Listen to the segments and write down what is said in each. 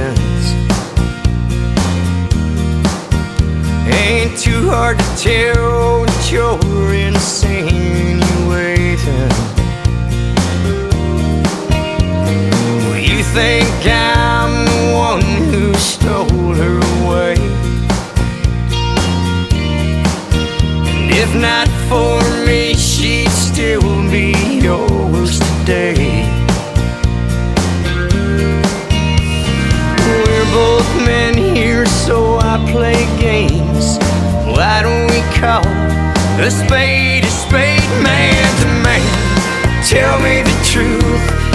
friends. Ain't too hard to tell that you're insane, you're waiting. You think I'm the one who stole her away? And if not for me, she'd still be yours today. Play games. Why don't we call a spade a spade, man to man? Tell me the truth,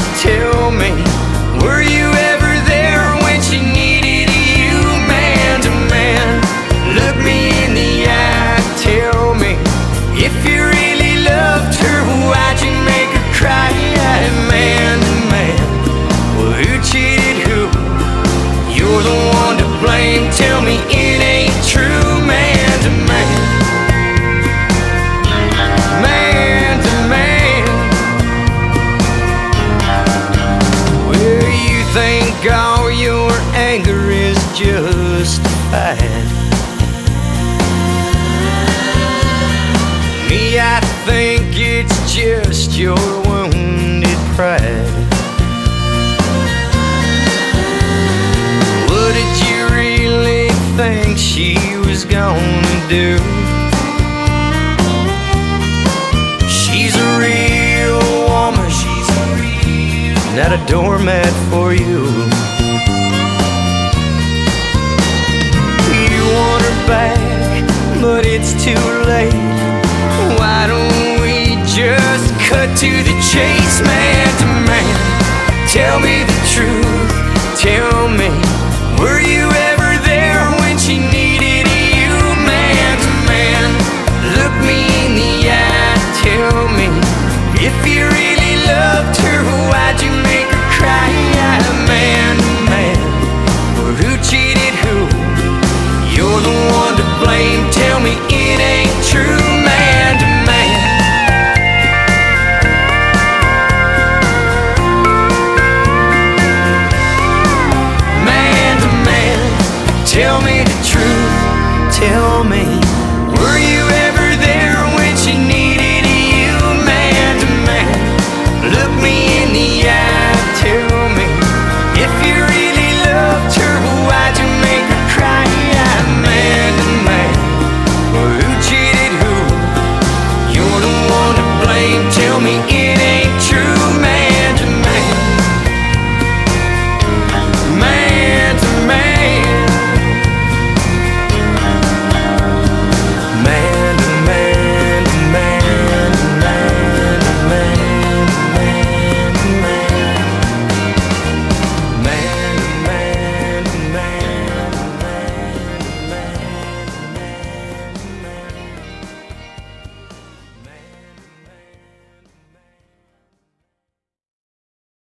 me it ain't true, man to man. Man to man. Well, you think all your anger is justified. Me, I think it's just your wounded pride. Think she was gonna do? She's a real woman, she's a real not a doormat for you. You want her back, but it's too late. Why don't we just cut to the chase, man to man? Tell me the truth, tell me, blame. Tell me it ain't true, man to man. Man to man, tell me the truth. Tell me